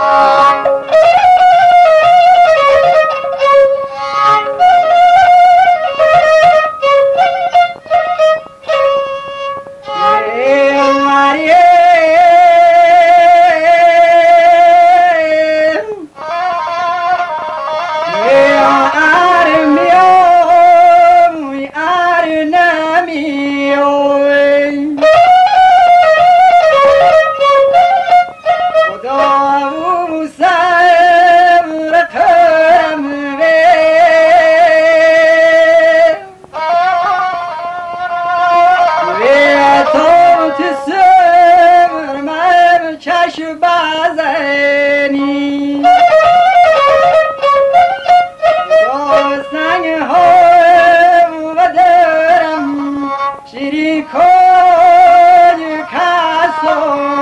Oh! Nicole Newcastle.